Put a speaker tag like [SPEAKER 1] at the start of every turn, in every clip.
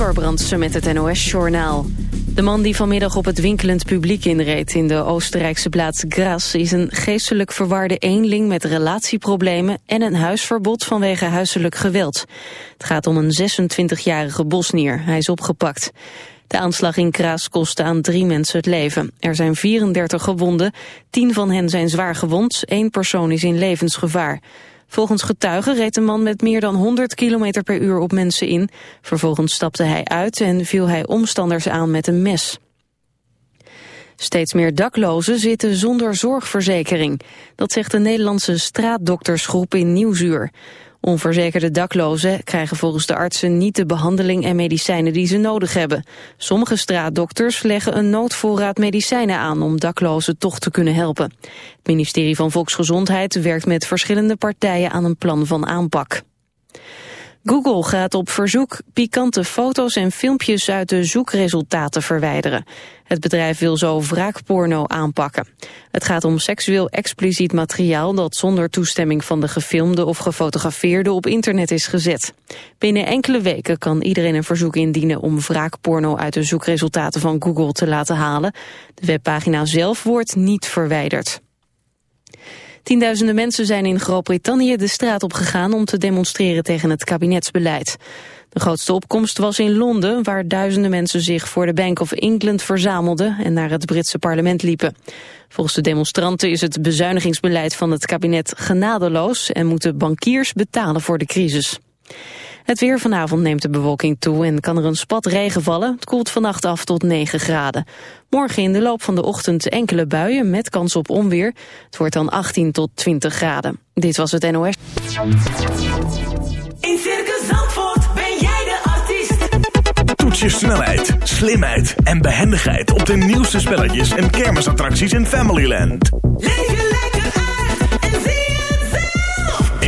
[SPEAKER 1] Amber met het NOS-journaal. De man die vanmiddag op het winkelend publiek inreed in de Oostenrijkse plaats Graz... is een geestelijk verwarde eenling met relatieproblemen... en een huisverbod vanwege huiselijk geweld. Het gaat om een 26-jarige Bosnier. Hij is opgepakt. De aanslag in Graz kostte aan drie mensen het leven. Er zijn 34 gewonden, tien van hen zijn zwaar gewond... één persoon is in levensgevaar. Volgens getuigen reed de man met meer dan 100 km per uur op mensen in. Vervolgens stapte hij uit en viel hij omstanders aan met een mes. Steeds meer daklozen zitten zonder zorgverzekering. Dat zegt de Nederlandse straatdoktersgroep in Nieuwsuur. Onverzekerde daklozen krijgen volgens de artsen niet de behandeling en medicijnen die ze nodig hebben. Sommige straatdokters leggen een noodvoorraad medicijnen aan om daklozen toch te kunnen helpen. Het ministerie van Volksgezondheid werkt met verschillende partijen aan een plan van aanpak. Google gaat op verzoek pikante foto's en filmpjes uit de zoekresultaten verwijderen. Het bedrijf wil zo wraakporno aanpakken. Het gaat om seksueel expliciet materiaal dat zonder toestemming van de gefilmde of gefotografeerde op internet is gezet. Binnen enkele weken kan iedereen een verzoek indienen om wraakporno uit de zoekresultaten van Google te laten halen. De webpagina zelf wordt niet verwijderd. Tienduizenden mensen zijn in Groot-Brittannië de straat op gegaan om te demonstreren tegen het kabinetsbeleid. De grootste opkomst was in Londen, waar duizenden mensen zich voor de Bank of England verzamelden en naar het Britse parlement liepen. Volgens de demonstranten is het bezuinigingsbeleid van het kabinet genadeloos en moeten bankiers betalen voor de crisis. Het weer vanavond neemt de bewolking toe en kan er een spat regen vallen. Het koelt vannacht af tot 9 graden. Morgen in de loop van de ochtend enkele buien met kans op onweer. Het wordt dan 18 tot 20 graden. Dit was het NOS.
[SPEAKER 2] In Circus Zandvoort ben jij de artiest.
[SPEAKER 3] Toets je snelheid, slimheid en behendigheid op de nieuwste spelletjes en kermisattracties in Familyland.
[SPEAKER 2] Leef je lekker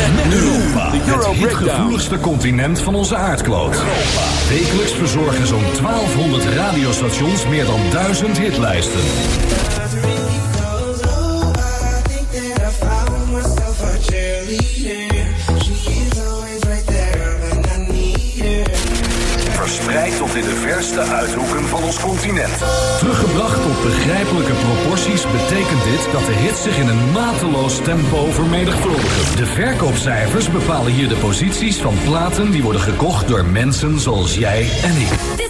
[SPEAKER 4] Met nu de Euro
[SPEAKER 5] het gevoeligste continent van onze aardkloot. Wekelijks verzorgen zo'n 1200 radiostations meer dan 1000 hitlijsten. Verspreid tot in de verste uithoeken van ons continent. Teruggebracht tot begrijpelijke proporties betekent dit dat de hits zich in een mateloos tempo vermenigvuldigen. De verkoopcijfers bepalen hier de posities van platen die worden gekocht door mensen zoals jij en ik.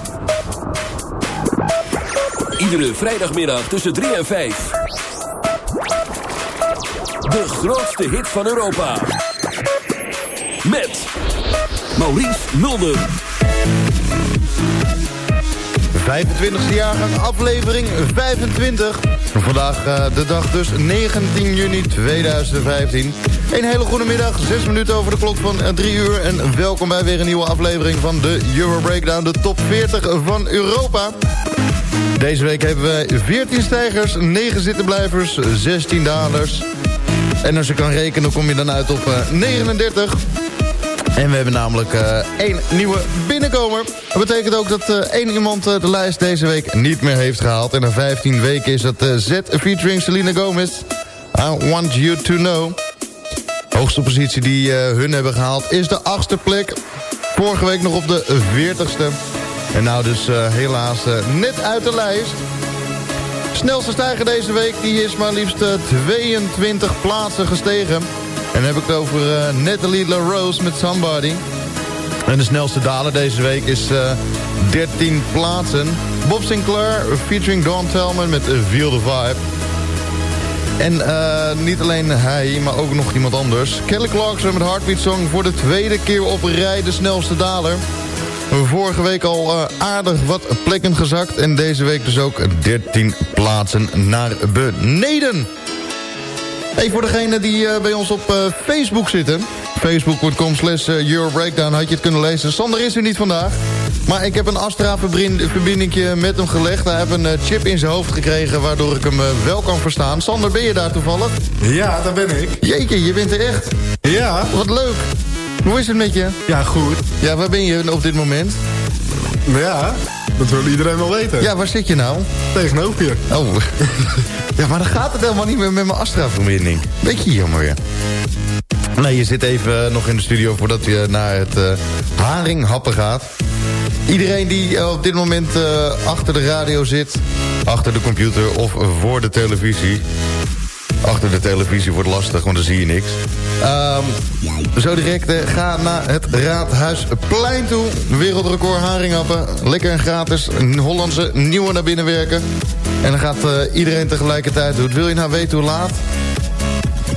[SPEAKER 4] Iedere vrijdagmiddag tussen 3 en 5. De grootste hit van Europa. Met Maurice Mulder.
[SPEAKER 6] 25e jaargang, aflevering 25. Vandaag eh, de dag dus 19 juni 2015. Een hele goede middag, 6 minuten over de klok van 3 uur. En welkom bij weer een nieuwe aflevering van de Euro Breakdown, de top 40 van Europa. Deze week hebben wij 14 stijgers, 9 zittenblijvers, 16 dalers. En als je kan rekenen kom je dan uit op eh, 39. En we hebben namelijk eh, één nieuwe binnenkomer. Dat betekent ook dat eh, één iemand eh, de lijst deze week niet meer heeft gehaald. En na 15 weken is dat eh, Z featuring Selena Gomez. I want you to know. Hoogste positie die eh, hun hebben gehaald is de achtste plek. Vorige week nog op de 40ste. En nou dus eh, helaas eh, net uit de lijst. Snelste stijger deze week die is maar liefst eh, 22 plaatsen gestegen. En dan heb ik het over eh, Natalie LaRose met Somebody. En de snelste daler deze week is eh 13 plaatsen. Bob Sinclair featuring Dawn Telman met eh, Feel the Vibe. En eh, niet alleen hij, maar ook nog iemand anders. Kelly Clarkson met Heartbeat Song voor de tweede keer op rij de snelste daler. Vorige week al eh, aardig wat plekken gezakt. En deze week dus ook 13 plaatsen naar beneden. Hey, voor degene die eh, bij ons op eh, Facebook zitten. Facebook.com slash eh, Euro Breakdown had je het kunnen lezen. Sander is er niet vandaag. Maar ik heb een Astra-verbinding met hem gelegd. Hij heeft een chip in zijn hoofd gekregen waardoor ik hem wel kan verstaan. Sander, ben je daar toevallig?
[SPEAKER 7] Ja, daar ben ik.
[SPEAKER 6] Jeetje, je bent er echt.
[SPEAKER 7] Ja.
[SPEAKER 6] Wat leuk. Hoe is het met je?
[SPEAKER 7] Ja, goed.
[SPEAKER 6] Ja, waar ben je op dit moment?
[SPEAKER 7] Ja, dat wil iedereen wel weten.
[SPEAKER 6] Ja, waar zit je nou?
[SPEAKER 7] Tegenover je.
[SPEAKER 6] Oh. ja, maar dan gaat het helemaal niet meer met mijn Astra-verbinding. Beetje jammer weer. Nee, je zit even nog in de studio voordat je naar het eh haringhappen gaat. Iedereen die eh, op dit moment eh, achter de radio zit, achter de computer of voor de televisie. Achter de televisie wordt lastig, want dan zie je niks. Ehm, zo direct, eh, ga naar het Raadhuisplein toe. Wereldrecord haringhappen. Lekker en gratis. Hollandse nieuwe naar binnen werken. En dan gaat eh, iedereen tegelijkertijd doen. Wil je nou weten hoe laat?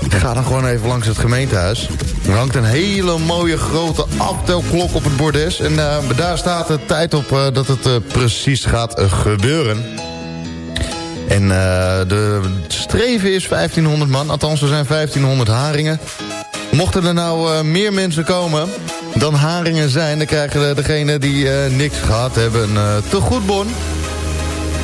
[SPEAKER 6] Ga dan gewoon even langs het gemeentehuis. Er hangt een hele mooie grote aftelklok op het bordes. En eh, daar staat de tijd op dat het precies gaat gebeuren. En eh, de streven is 1500 man. Althans, er zijn 1500 haringen. Mochten er nou eh, meer mensen komen dan haringen zijn... dan krijgen de, degenen die eh, niks gehad hebben een uh, tegoedbon.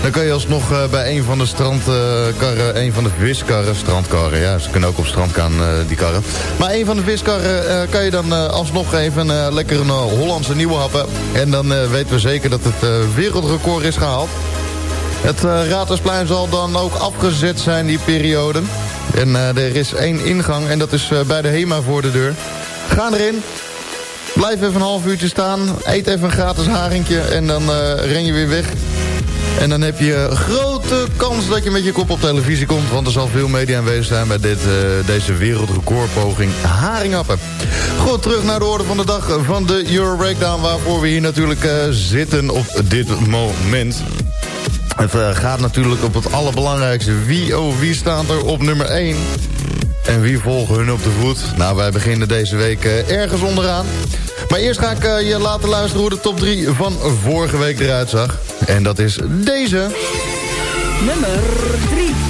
[SPEAKER 6] Dan kan je alsnog uh, bij een van de strandkarren, een van de viskarren, strandkarren, ja, ze kunnen ook op strand gaan, uh, die karren. Maar een van de viskarren uh, kan je dan alsnog even lekker een Hollandse nieuwe happen. En dan weten we zeker dat het wereldrecord is gehaald. Het uh, Raadhuisplein zal dan ook afgezet zijn die periode. En uh, er is één ingang en dat is uh, bij de HEMA voor de deur. Ga erin. Blijf even een half uurtje staan. Eet even een gratis haringje en dan ren je weer weg. En dan heb je grote kans dat je met je kop op televisie komt... want er zal veel media aanwezig zijn bij dit, deze wereldrecordpoging haringappen. Goed, terug naar de orde van de dag van de Euro Breakdown... waarvoor we hier natuurlijk zitten op dit moment... Het uh, gaat natuurlijk op het allerbelangrijkste. Wie, oh, wie staat er op nummer 1? En wie volgen hun op de voet? Nou, wij beginnen deze week uh, ergens onderaan. Maar eerst ga ik uh, je laten luisteren hoe de top 3 van vorige week eruit zag. En dat is deze.
[SPEAKER 2] Nummer 3.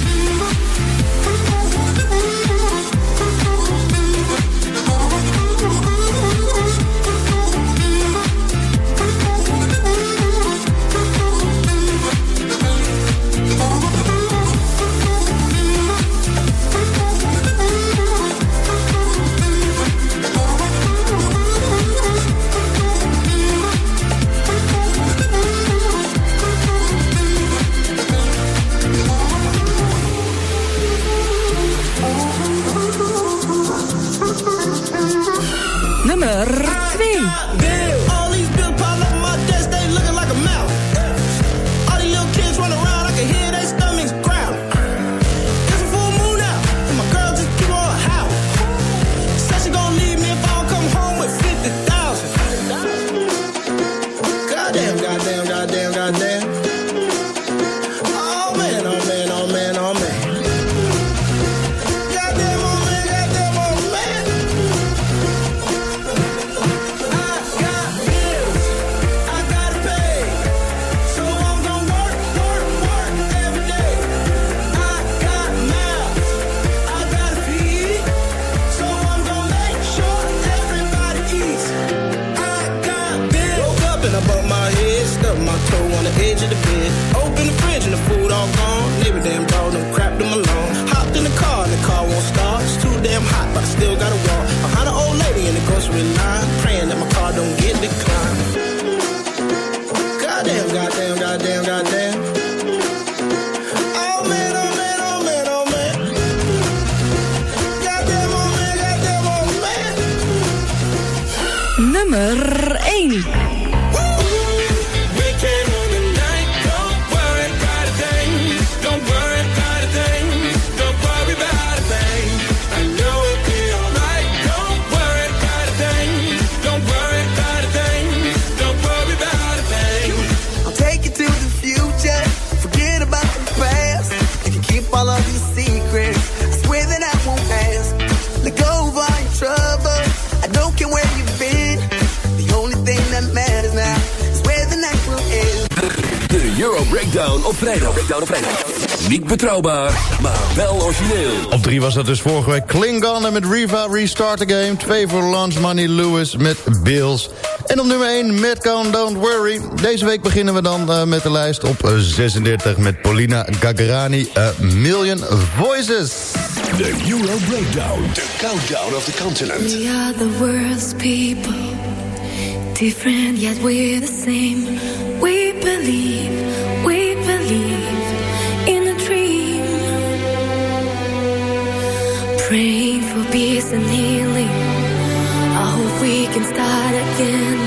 [SPEAKER 3] Niet betrouwbaar, maar wel origineel.
[SPEAKER 6] Op drie was dat dus vorige week Klingon met Riva Restart the Game. 2 voor Lance, Money Lewis met Bills. En op nummer 1, Metcon Don't Worry. Deze week beginnen we dan uh, met de lijst op eh, 36 met Paulina Gagarani, A Million Voices.
[SPEAKER 3] The Euro Breakdown, the countdown of the continent.
[SPEAKER 8] We are the world's people, different yet we're the same. We believe. and healing. I hope we can start again.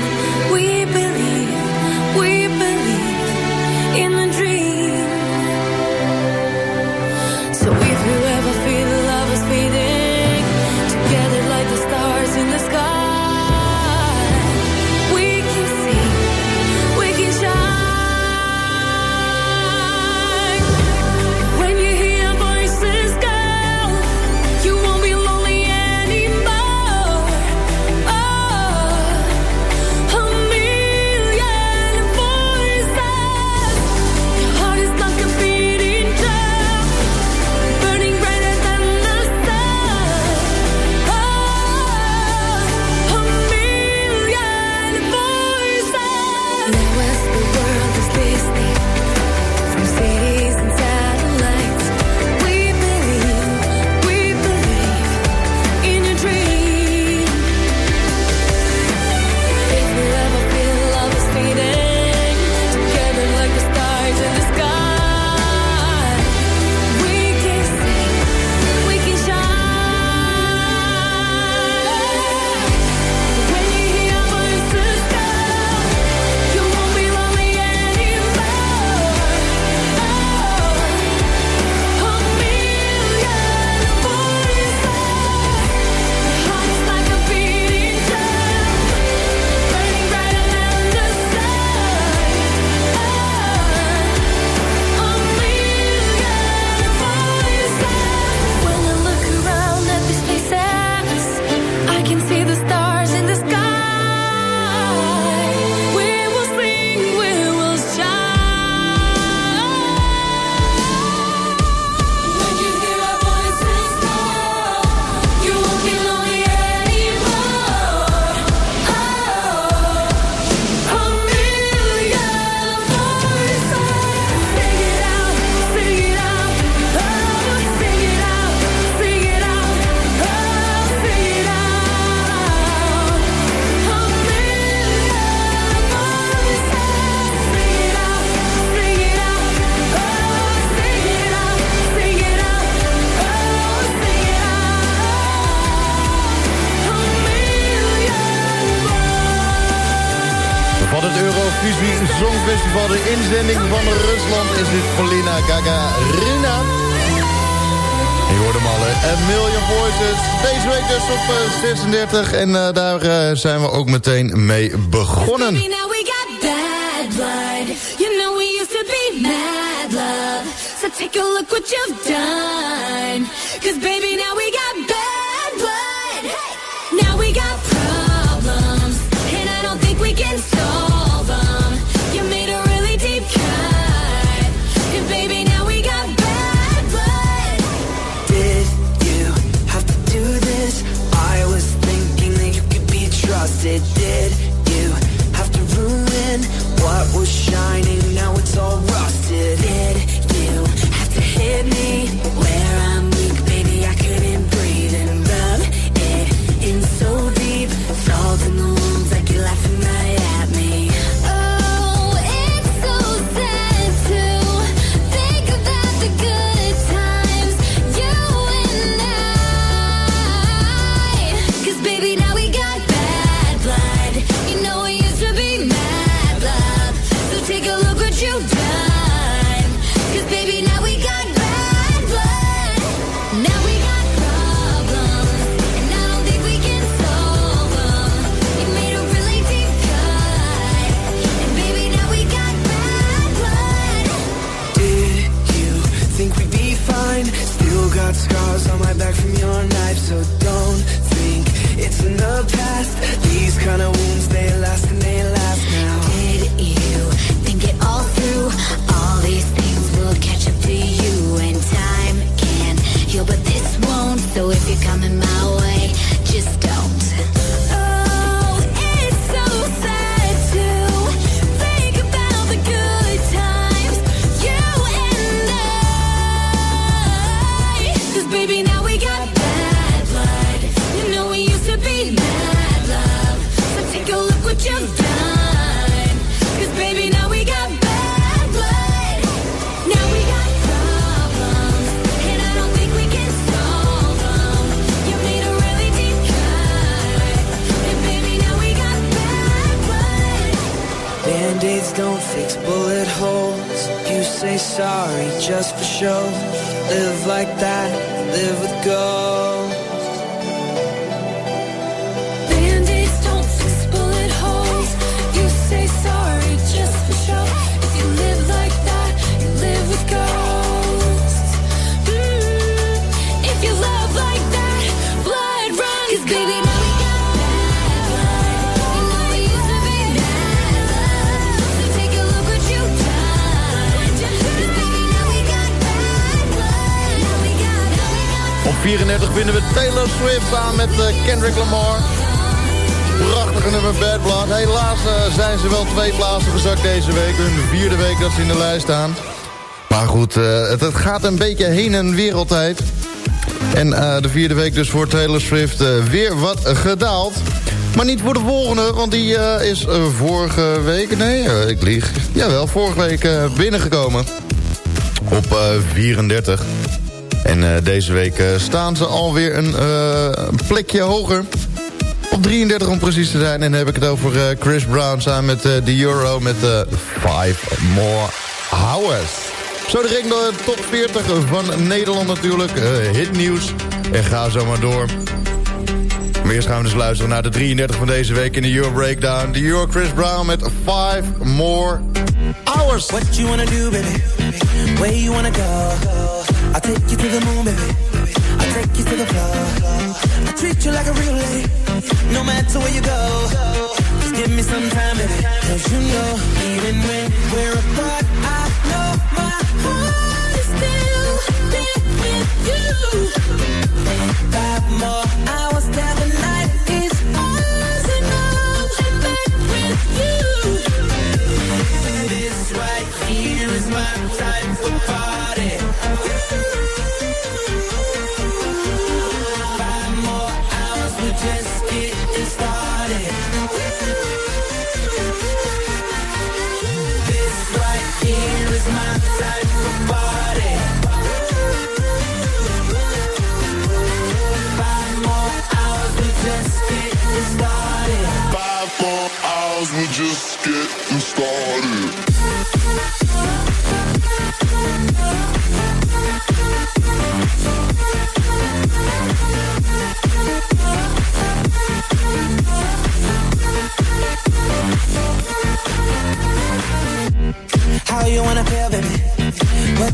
[SPEAKER 6] Gagarina. Je hoort hem al. A Million Voices. Deze week dus op eh, 36. En uh, daar eh, zijn we ook meteen mee begonnen.
[SPEAKER 8] Baby, now we got bad blood. You know we used to be mad love. So take a look what you've done. Cause baby, now we got bad
[SPEAKER 6] wish Aan met eh, Kendrick Lamar. Prachtige nummer Bad Blood. Helaas eh, zijn ze wel twee plaatsen gezakt deze week. Hun vierde week dat ze in de lijst staan. Maar goed, eh, het, het gaat een beetje heen en weer altijd. En de vierde week dus voor Taylor Swift weer wat gedaald. Maar niet voor de volgende, want die is vorige week... Nee, ik lieg. Jawel, vorige week binnengekomen. Op eh, 34. En eh, deze week eh, staan ze alweer een eh, plekje hoger. Op 33 om precies te zijn. En dan heb ik het over Chris Brown samen met de Euro met Five More Hours. Zo direct de top 40 van Nederland natuurlijk. Hitnieuws. En ga zo maar door. Maar eerst gaan we dus luisteren naar de 33 van deze week in de Euro Breakdown. De Euro Chris Brown met Five More Hours.
[SPEAKER 2] What you wanna do, baby? Where you wanna go? Take you to the moon, baby. I'll take you to the floor. I treat you like a real lady, no matter where you go. Just give me some time, baby. Cause you know, even when we're apart, I know my heart is still there with you. Five more hours down the night is ours and I'll back with you. This right here is my type of party.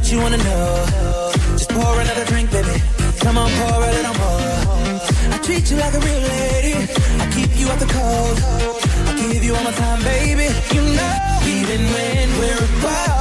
[SPEAKER 2] What you wanna know? Just pour another drink, baby. Come on, pour a little more. I treat you like a real lady. I keep you out the cold. I give you all my time, baby. You know, even when we're apart,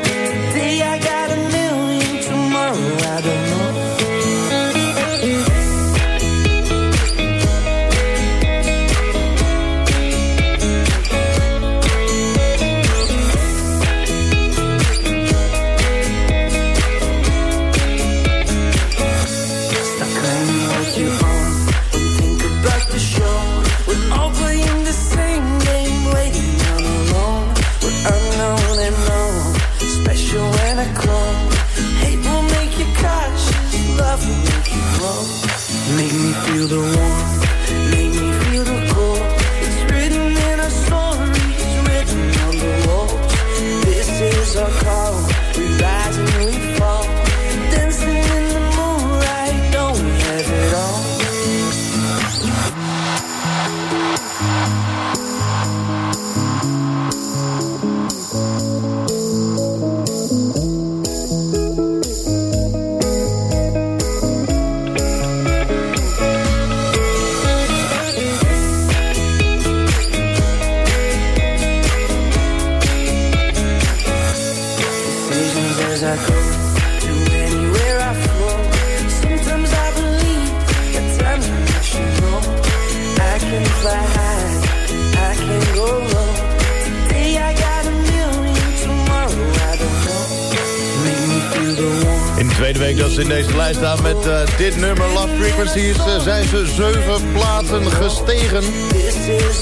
[SPEAKER 6] Tweede week dat ze in deze lijst staan met eh, dit nummer Love Frequencies... eh, zijn ze zeven plaatsen gestegen.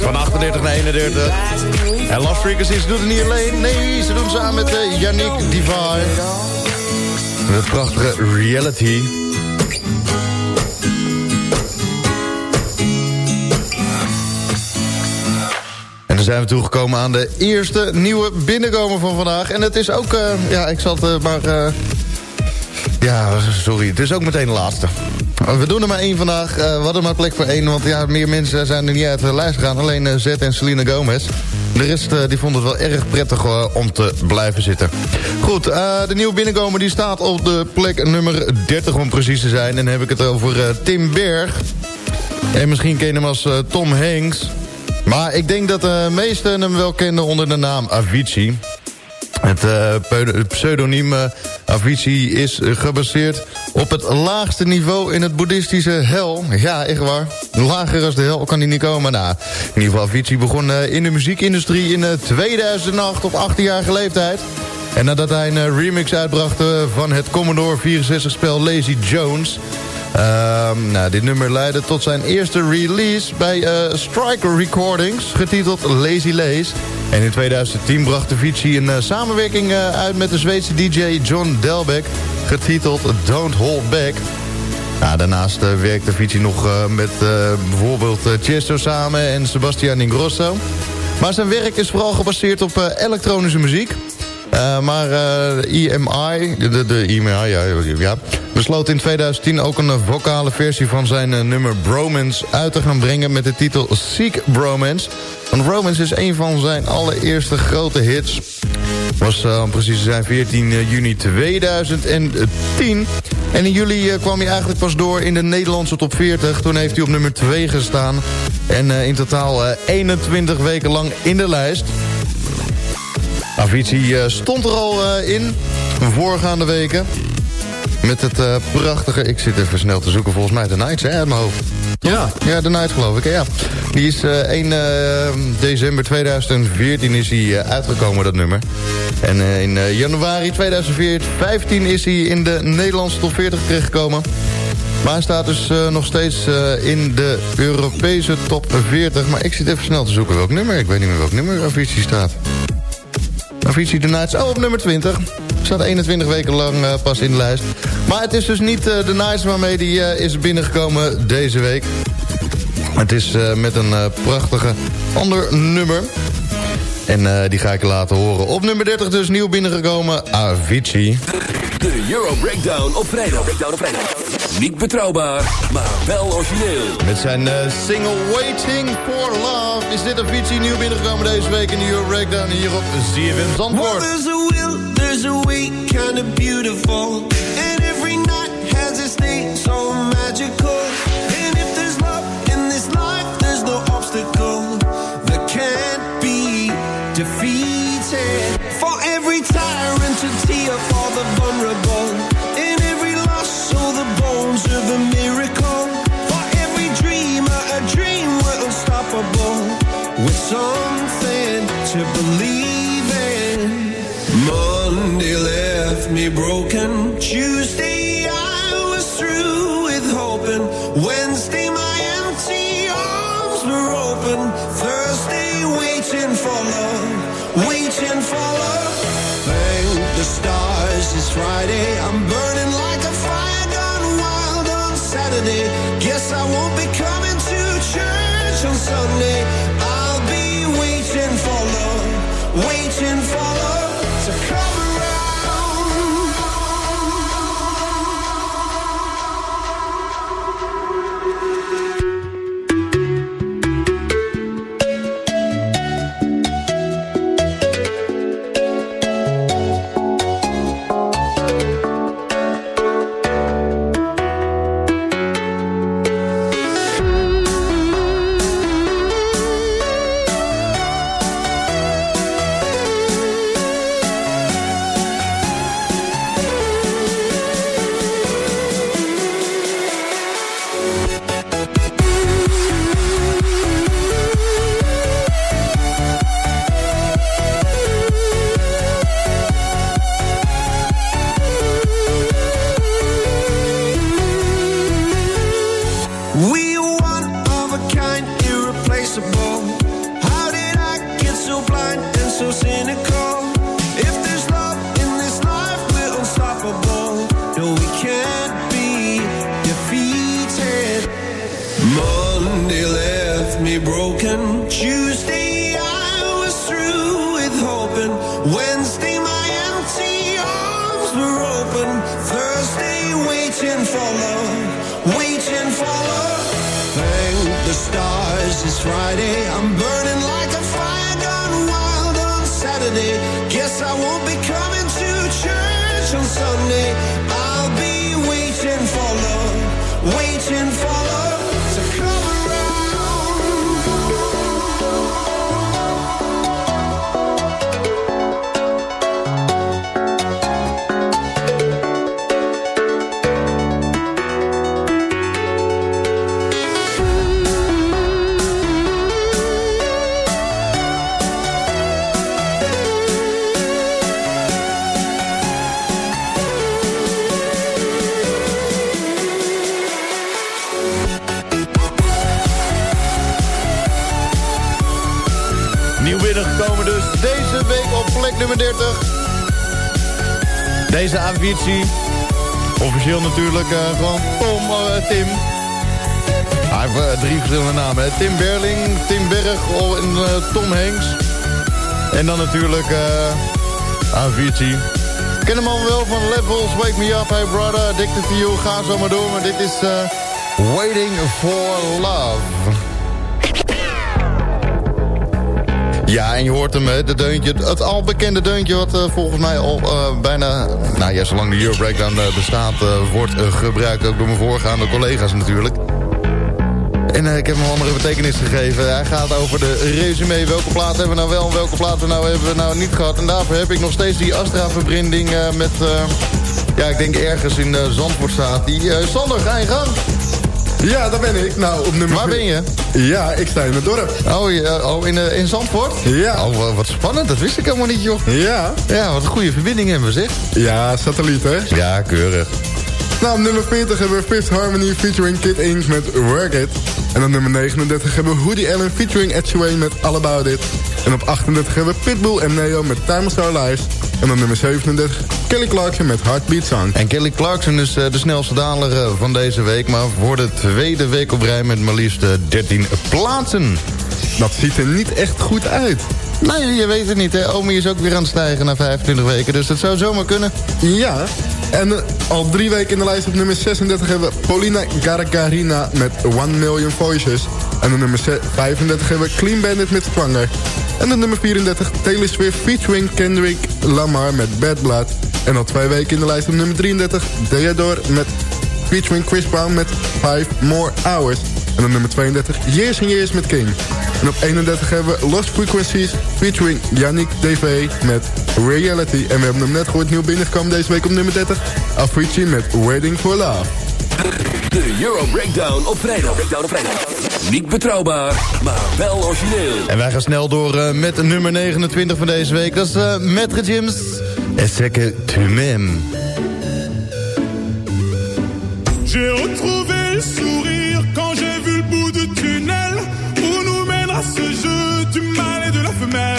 [SPEAKER 6] Van 38 naar 31. En Love Frequencies doet het niet alleen. Nee, ze doen samen met uh, Yannick Divine. De prachtige Reality. En dan zijn we toegekomen aan de eerste nieuwe binnenkomer van vandaag. En het is ook, ja, ik zal maar... ja, sorry, het is ook meteen de laatste. We doen er maar één vandaag. Eh, we hadden maar plek voor één, want ja, meer mensen zijn er niet uit de lijst gegaan. Alleen eh, Zet en Selena Gomez. De rest eh, die vond het wel erg prettig om te blijven zitten. Goed, de nieuwe binnenkomer die staat op de plek nummer 30 om precies te zijn. En dan heb ik het over Tim Berg. En misschien ken je hem als Tom Hanks. Maar ik denk dat de meesten hem wel kennen onder de naam Avicii. Het eh, pseudo- pseudoniem eh, Avicii is gebaseerd op het laagste niveau in het boeddhistische hel. Ja, echt waar. Lager als de hel kan hij niet komen. Nou, in ieder geval Avicii begon eh, in de muziekindustrie in eh, 2008 op 18-jarige leeftijd. En nadat hij een remix uitbracht van het Commodore 64-spel Lazy Jones... Ehm, nou, dit nummer leidde tot zijn eerste release bij eh, Striker Recordings, getiteld Lazy Lace. En in 2010 bracht Avicii een eh, samenwerking eh, uit met de Zweedse DJ John Delbeck, getiteld Don't Hold Back. Nou, daarnaast werkte Avicii nog met bijvoorbeeld Chesto samen en Sebastian Ingrosso. Maar zijn werk is vooral gebaseerd op elektronische muziek. Eh, maar eh, EMI, de, EMI, ja, ja, besloot in 2010 ook een vocale versie van zijn eh, nummer Bromance uit te gaan brengen met de titel Seek Bromance. Want Bromance is een van zijn allereerste grote hits. Was precies zijn 14 juni 2010. En in juli kwam hij eigenlijk pas door in de Nederlandse top 40. Toen heeft hij op nummer 2 gestaan. En in totaal eh, 21 weken lang in de lijst. Avicii eh, stond er al eh, in, voorgaande weken. Met het eh, prachtige, ik zit even snel te zoeken, volgens mij de Nights, hè, uit mijn hoofd. Ja. Ja, de Nights geloof ik, ja. Die is eh 1 eh, december 2014 is hij uitgekomen, dat nummer. En in januari 2015 is hij in de Nederlandse top 40 terechtgekomen. Maar hij staat dus nog steeds in de Europese top 40. Maar ik zit even snel te zoeken welk nummer. Ik weet niet meer welk nummer Avicii staat. Avicii de Nights. Oh, op nummer 20. Staat 21 weken lang eh, pas in de lijst. Maar het is dus niet eh, de nice waarmee die eh, is binnengekomen deze week. Het is met een prachtige ander nummer. En eh, die ga ik je laten horen. Op nummer 30 dus nieuw binnengekomen, Avicii.
[SPEAKER 4] De Euro Breakdown op vrijdag. Breakdown op vrijdag. Niet betrouwbaar, maar wel origineel.
[SPEAKER 6] Met zijn eh, single Waiting for Love is dit Avicii nieuw binnengekomen deze week in de Euro Breakdown hier op ZFM
[SPEAKER 9] Well,
[SPEAKER 6] Zandvoort.
[SPEAKER 9] there's a will, there's a way, kind of beautiful. And every night has its day, so magical. Something to believe in. Monday left me broken. Tuesday stars it's Friday. I'm burning like a fire gone wild on Saturday.
[SPEAKER 6] Week nummer 30. Deze Avicii. Officieel natuurlijk eh, gewoon Tom, eh, Tim. Hij heeft eh, drie verschillende namen. Tim Berling, Tim Berg en Tom Hanks. En dan natuurlijk Avicii. Ken hem al wel van Levels, Wake Me Up, Hey Brother, Addicted to You. Ga zo maar door, maar dit is Waiting for Love. Ja, en je hoort hem, de deuntje, het al bekende deuntje... wat eh, volgens mij al eh, bijna, nou ja, zolang de Euro Breakdown eh, bestaat... wordt gebruikt, ook door mijn voorgaande collega's natuurlijk. En ik heb hem een andere betekenis gegeven. Hij gaat over de resume. Welke plaat hebben we nou wel en welke platen nou hebben we nou niet gehad. En daarvoor heb ik nog steeds die Astra-verbinding eh, met... ja, ik denk ergens in Zandvoort staat. Die, Sander, ga je gang.
[SPEAKER 7] Ja, daar ben ik. Nou, op nummer
[SPEAKER 6] Waar ben je?
[SPEAKER 7] Ja, ik sta in het dorp.
[SPEAKER 6] Oh, ja, oh in, eh, in Zandvoort?
[SPEAKER 7] Ja.
[SPEAKER 6] Oh, wa- wat spannend. Dat wist ik helemaal niet, joh.
[SPEAKER 7] Ja.
[SPEAKER 6] Ja, wat een goede verbinding hebben we, zeg.
[SPEAKER 7] Ja, satelliet, hè?
[SPEAKER 6] Ja, keurig.
[SPEAKER 7] Nou, op nummer 40 hebben we Fifth Harmony featuring Kid Ink met Work It. En op nummer 39 hebben we Woody Allen featuring Ed Sheeran met All About It. En op 38 hebben we Pitbull en Neo met Time of Our Lives. En dan nummer 37, Kelly Clarkson met Heartbeat Song.
[SPEAKER 6] En Kelly Clarkson is eh, de snelste daler eh, van deze week... maar voor de tweede week op rij met maar liefst eh, 13 plaatsen.
[SPEAKER 7] Dat ziet er niet echt goed uit.
[SPEAKER 6] Nee, je weet het niet, hè. Omi is ook weer aan het stijgen na 25 weken, dus dat zou zomaar kunnen.
[SPEAKER 7] Ja, en eh, al drie weken in de lijst op nummer 36 hebben we Paulina Gargarina met One Million Voices. En op nummer ze- 35 hebben we Clean Bandit met Zwanger. En op nummer 34 Taylor Swift featuring Kendrick Lamar met Bad Blood. En al twee weken in de lijst op nummer 33 Deador met featuring Chris Brown met 5 More Hours. En op nummer 32 Years and Years met King. En op 31 hebben we Lost Frequencies featuring Yannick DV met Reality. En we hebben hem net gehoord nieuw binnengekomen deze week op nummer 30. Avicii met Waiting for Love.
[SPEAKER 4] De Euro Breakdown op vrijdag. Breakdown op vrijdag. Niet betrouwbaar, maar wel origineel.
[SPEAKER 6] En wij gaan snel door eh, met nummer 29 van deze week. Dat is uh, Maître Jims. Est-ce que tu m'aimes?
[SPEAKER 10] J'ai retrouvé le sourire quand j'ai vu le bout du tunnel où nous mènera ce jeu du mal et de la femelle.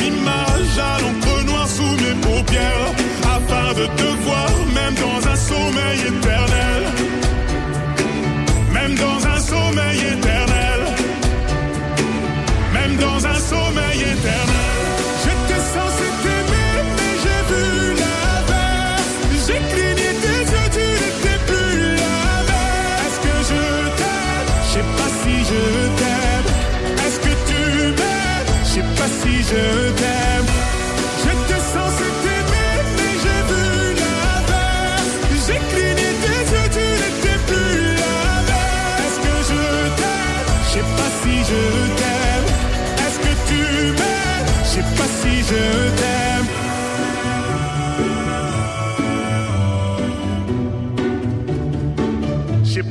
[SPEAKER 10] Afin de te voir, même dans un sommeil éternel.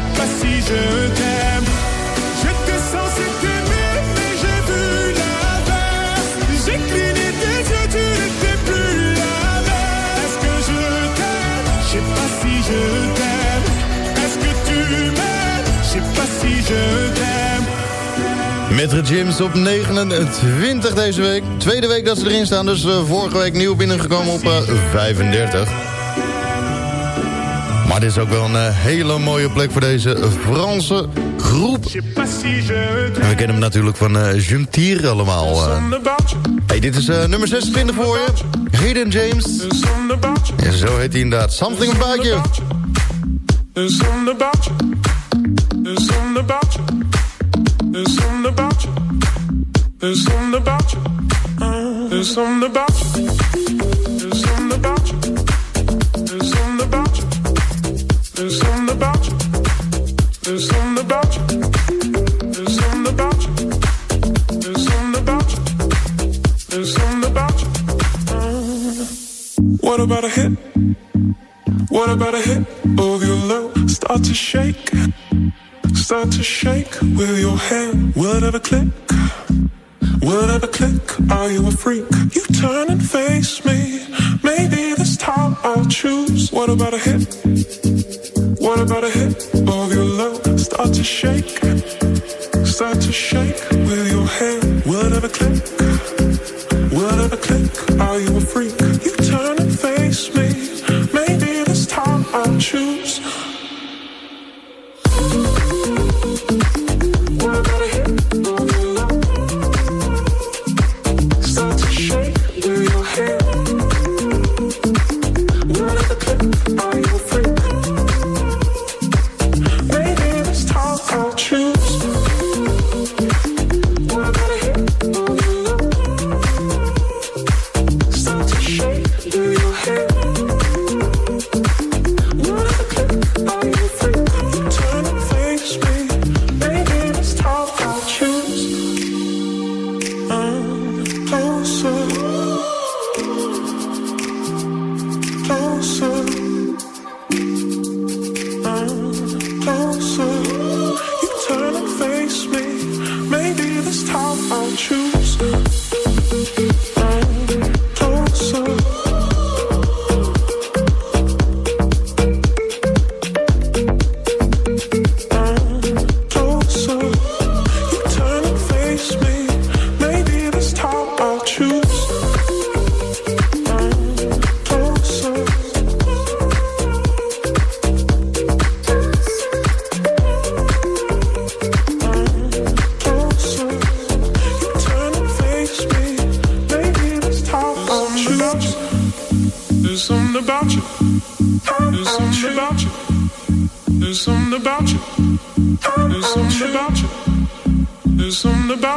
[SPEAKER 10] sais pas si je t'aime. J'étais censé t'aimer, mais j'ai vu l'inverse. J'ai cligné tes yeux, tu n'étais plus la même. Est-ce que je t'aime Je sais pas si je t'aime. Est-ce que tu m'aimes Je sais pas si je t'aime.
[SPEAKER 6] Metre Jims op 29 deze week. Tweede week dat ze erin staan, dus eh, vorige week nieuw binnengekomen op eh, 35. Dit is ook wel een eh, hele mooie plek voor deze Franse groep. En we kennen hem natuurlijk van uh, allemaal. eh.
[SPEAKER 10] Something about you,
[SPEAKER 6] Hey, dit is eh, nummer 26 voor je. Hayden James. Ja, zo heet hij inderdaad. Something About You.
[SPEAKER 11] There's something about you. There's something about you. There's something about you. There's something about you. There's something about you. What about a hit? What about a hit of your love? Start to shake, start to shake with your hand. Will click? Will click? Are you a freak? You turn and face me. Maybe this time I'll choose. What about a hit? What about a hit of your love? Start to shake, start to shake with your hand. Will it ever click? Click? Are you a freak?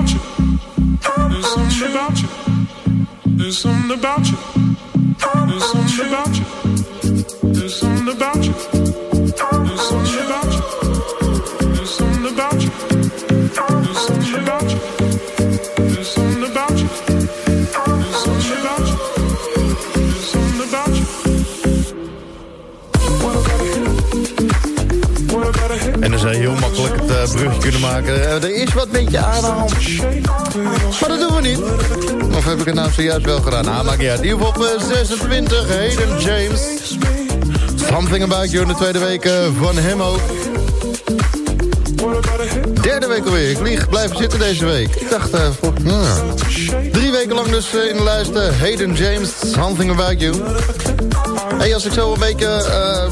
[SPEAKER 11] About you. There's something about you. There's something about you.
[SPEAKER 6] Ik het nou zojuist wel gedaan? Nou, maakt niet uit. Geval op eh, 26, Hayden James. Something About You in de tweede week eh, van hem ook. Derde week alweer. Ik lieg blijven zitten deze week. Ik dacht, eh, drie weken lang dus eh, in de lijst. eh, Hayden James, Something About You. Hey, als ik zo een beetje eh,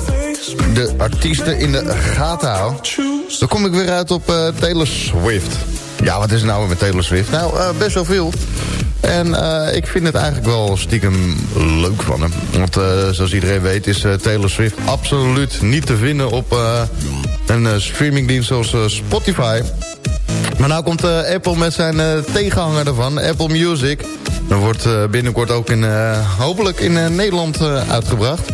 [SPEAKER 6] de artiesten in de gaten hou... dan kom ik weer uit op eh, Taylor Swift. Ja, wat is nou met Taylor Swift? Nou, eh, best wel veel. En eh, ik vind het eigenlijk wel stiekem leuk van hem. Want eh, zoals iedereen weet is eh, Taylor Swift absoluut niet te vinden op een streamingdienst zoals Spotify. Maar nou komt Apple met zijn tegenhanger ervan, Apple Music. Dat wordt binnenkort ook in, hopelijk in Nederland uitgebracht.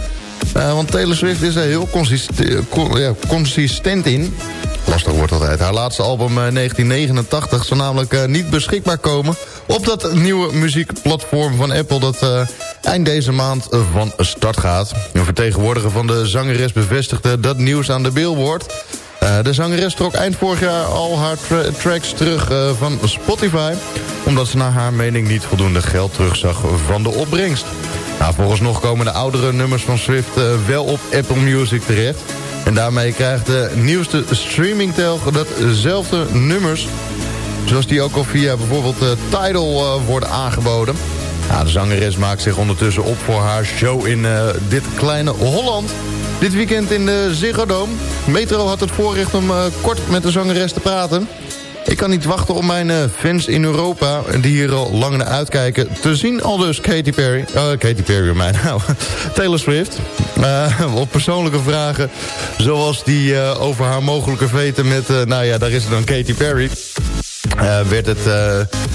[SPEAKER 6] Want Taylor Swift is er heel consiste- co- ja, consistent in. Lastig wordt altijd. Haar laatste album eh, 1989 zal namelijk niet beschikbaar komen... op dat nieuwe muziekplatform van Apple... dat eh, eind deze maand eh, van start gaat. Een vertegenwoordiger van de zangeres bevestigde dat nieuws aan de Billboard... Eh, de zangeres trok eind vorig jaar al haar tra- tracks terug van Spotify... omdat ze naar haar mening niet voldoende geld terugzag van de opbrengst. Nou, vooralsnog komen de oudere nummers van Swift wel op Apple Music terecht. En daarmee krijgt de nieuwste streamingtelg datzelfde nummers... zoals die ook al via bijvoorbeeld eh, Tidal eh, worden aangeboden. De zangeres maakt zich ondertussen op voor haar show in eh, dit kleine Holland... Dit weekend in de Ziggo Dome. Metro had het voorrecht om kort met de zangeres te praten. Ik kan niet wachten om mijn fans in Europa, die hier al lang naar uitkijken, te zien. Al dus Katy Perry, eh, Katy Perry, mij nou, Taylor Swift. Op persoonlijke vragen, zoals die over haar mogelijke veten met, nou ja, daar is er dan Katy Perry. Eh, werd het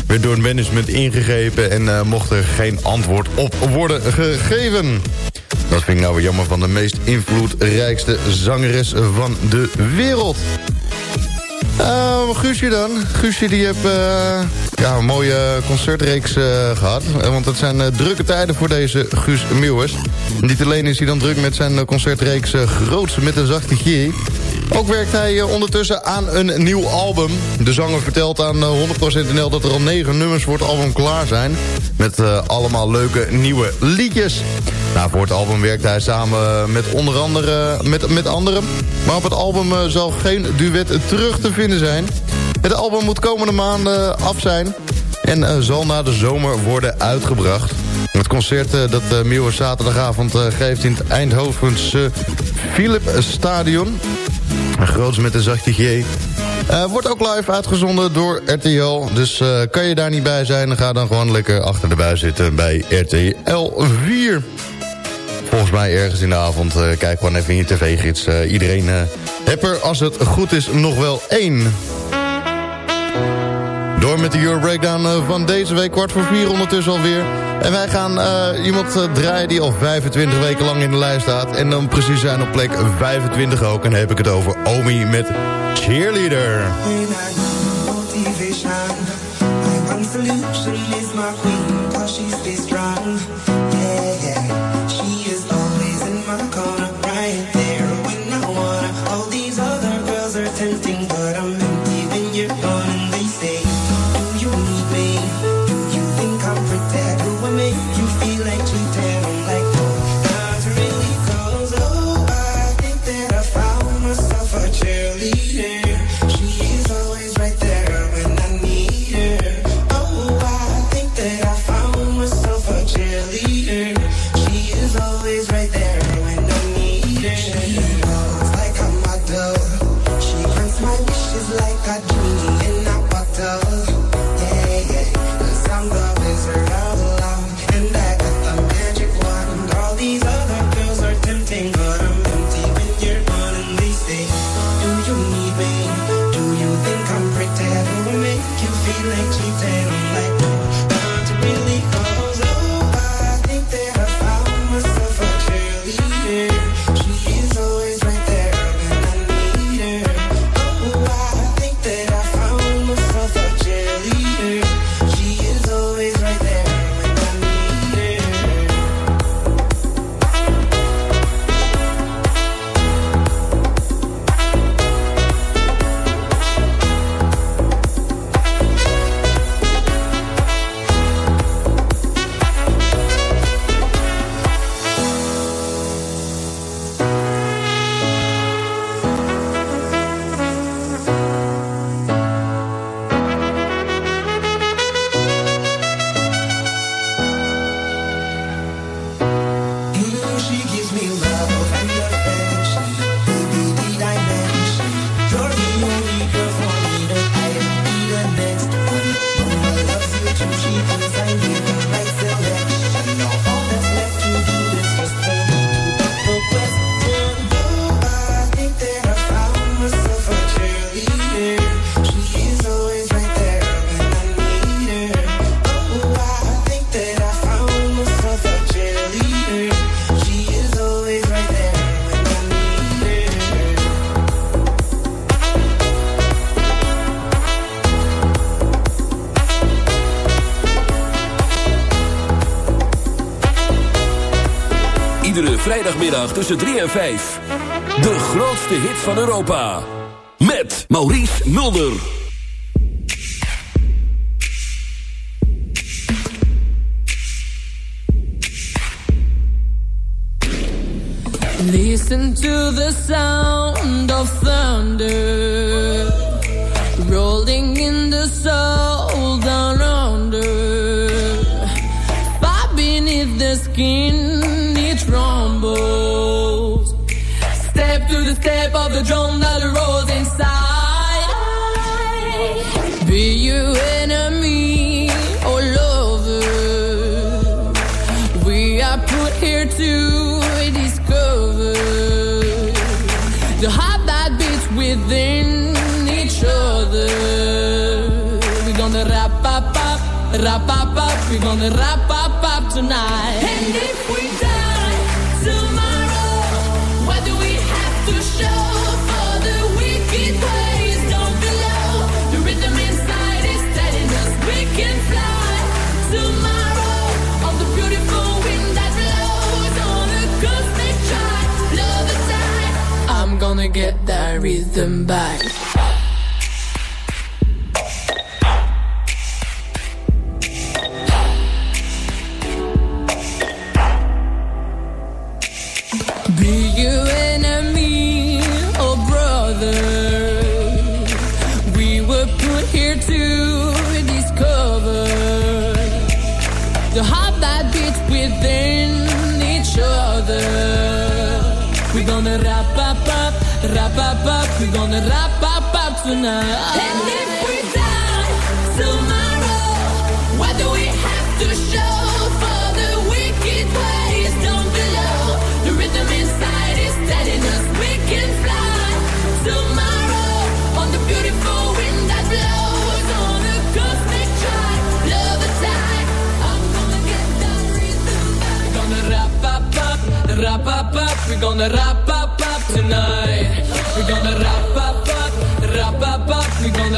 [SPEAKER 6] werd door het management ingegrepen en eh, mocht er geen antwoord op worden gegeven. Dat vind ik nou weer jammer van de meest invloedrijkste zangeres van de wereld. Uh, Guusje dan. Guusje die heeft ja, een mooie concertreeks eh, gehad. Eh, want het zijn drukke tijden voor deze Guus Meeuwers. Niet alleen is hij dan druk met zijn concertreeks uh, Groots met een zachte G. Ook werkt hij eh, ondertussen aan een nieuw album. De zanger vertelt aan eh, 100% NL dat er al negen nummers voor het album klaar zijn. Met eh, allemaal leuke nieuwe liedjes. Nou, voor het album werkt hij samen met onder andere met, met anderen. Maar op het album eh, zal geen duet terug te vinden zijn. Het album moet komende maanden af zijn. En eh, zal na de zomer worden uitgebracht. Het concert eh, dat uh, Meeuwers zaterdagavond eh, geeft in het Eindhovense Philip Stadion. Groots met een zachte G. Eh, wordt ook live uitgezonden door RTL. Dus eh, kan je daar niet bij zijn, dan ga dan gewoon lekker achter de buis zitten bij RTL 4. Volgens mij ergens in de avond. eh, kijk gewoon even in je tv-gids. Iedereen heb er, als het goed is, nog wel één. Met de Euro Breakdown eh, van deze week, kwart voor vier ondertussen alweer. En wij gaan eh, iemand eh, draaien die al 25 weken lang in de lijst staat. En dan precies zijn op plek 25 ook. En heb ik het over Omi met Cheerleader.
[SPEAKER 4] Vrijdagmiddag tussen 3 en 5. De grootste hit van Europa. Met Maurice Mulder.
[SPEAKER 8] Listen to the sound We're gonna wrap up, up tonight. And if we die tomorrow, what do we have to show for the wicked ways down below? The rhythm inside is telling us we can fly tomorrow on the beautiful wind that blows on a cosmic chart. Love the tide. I'm gonna get that rhythm back. We're gonna wrap up, up tonight. And if we die tomorrow, what do we have to show for the wicked ways down below? The rhythm inside is telling us we can fly tomorrow on the beautiful wind that blows on a cosmic chart. Love the. I'm gonna get that rhythm back. We're gonna wrap up, up, wrap up, up. We're gonna wrap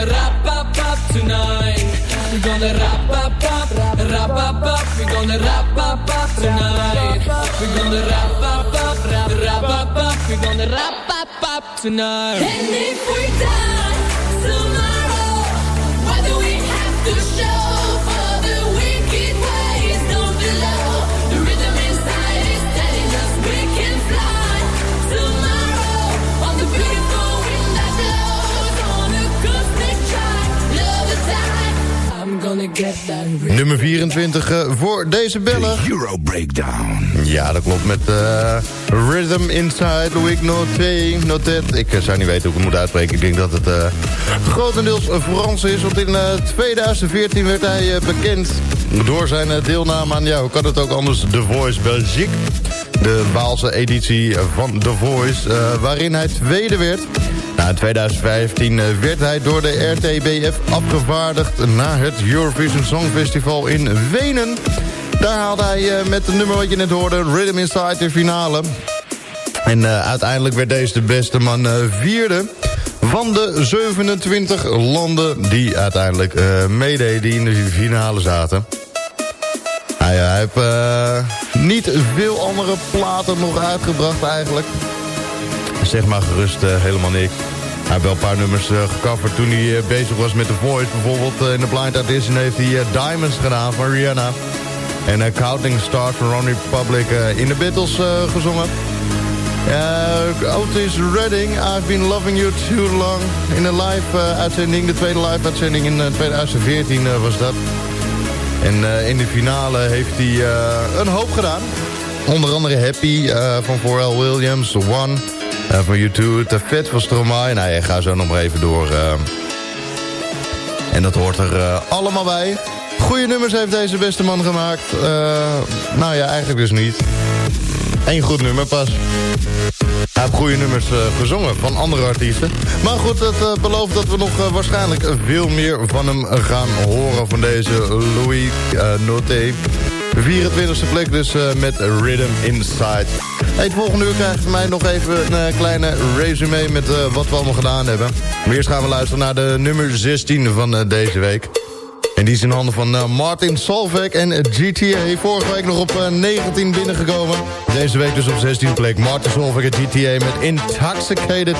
[SPEAKER 8] gonna wrap up, up tonight. We're gonna wrap up, up, wrap up, up. We're gonna wrap up, up tonight. We're gonna wrap up, up, wrap up, up. We're gonna wrap up, up tonight. And if we die tomorrow, what do we have to show
[SPEAKER 6] Nummer 24 eh, voor deze bellen.
[SPEAKER 3] Euro Breakdown.
[SPEAKER 6] Ja, dat klopt met eh, Rhythm Inside Louis Noté. Notet. Ik eh, zou niet weten hoe ik het moet uitspreken. Ik denk dat het eh, grotendeels Frans is. Want in eh, 2014 werd hij bekend door zijn deelname aan, ja, hoe kan het ook anders, The Voice Belgique. De Waalse editie van The Voice, waarin hij tweede werd. In 2015 eh, werd hij door de RTBF afgevaardigd naar het Eurovision Songfestival in Wenen. Daar haalde hij eh, met het nummer wat je net hoorde, Rhythm Inside, de finale. En eh, uiteindelijk werd deze de beste man vierde van de 27 landen die uiteindelijk eh, meededen, die in de finale zaten. Hij, hij heeft niet veel andere platen nog uitgebracht eigenlijk. Zeg maar gerust helemaal niks. Hij heeft wel een paar nummers eh, gecoverd toen hij eh, bezig was met The Voice. Bijvoorbeeld eh, in de Blind Audition heeft hij Diamonds gedaan van Rihanna. En Counting Stars van Ron Republic in de Beatles gezongen. Otis Redding, I've been loving you too long. In een live uitzending, de tweede live uitzending in eh, 2014 eh, was dat. En in de finale heeft hij een hoop gedaan. Onder andere Happy van Pharrell Williams, One eh, van U2, The Fit van Stromae. Nou, ja, ga zo nog maar even door. eh. En dat hoort er eh, allemaal bij. Goede nummers heeft deze beste man gemaakt. Nou ja, eigenlijk dus niet. Eén goed nummer pas. Hij heeft goede nummers gezongen van andere artiesten. Maar goed, het belooft dat we nog waarschijnlijk veel meer van hem gaan horen. Van deze Louis uh, Noté. 24e plek dus met Rhythm Inside. Het volgende uur krijgt van mij nog even een eh, kleine resume met eh, wat we allemaal gedaan hebben. Maar eerst gaan we luisteren naar de nummer 16 van eh, deze week. En die is in handen van Martin Solveig en GTA. Vorige week nog op eh, 19 binnengekomen. Deze week dus op 16 plek. Martin Solveig en GTA met Intoxicated.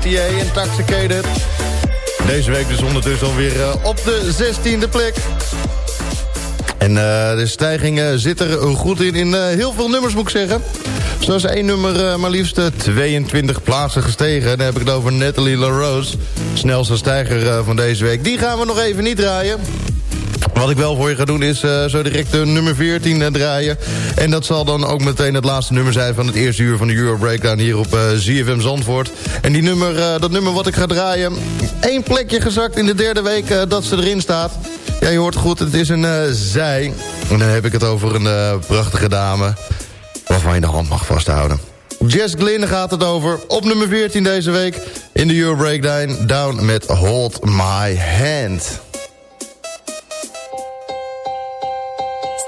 [SPEAKER 6] GTA Intoxicated. Deze week dus ondertussen alweer uh, op de 16e plek. En uh, de stijging zit er goed in, in heel veel nummers moet ik zeggen. Zo is één nummer maar liefst 22 plaatsen gestegen. Dan heb ik het over Natalie LaRose. Snelste stijger van deze week. Die gaan we nog even niet draaien. Wat ik wel voor je ga doen is uh, zo direct de nummer 14 uh, draaien. En dat zal dan ook meteen het laatste nummer zijn van het eerste uur van de Euro Breakdown hier op uh, ZFM Zandvoort. En die nummer, dat nummer wat ik ga draaien, één plekje gezakt in de derde week dat ze erin staat. Ja, je hoort goed, het is een zij. En dan heb ik het over een prachtige dame waarvan je de hand mag vasthouden. Jess Glynn gaat het over. Op nummer 14 deze week in de Euro Breakdown. Down met Hold My Hand.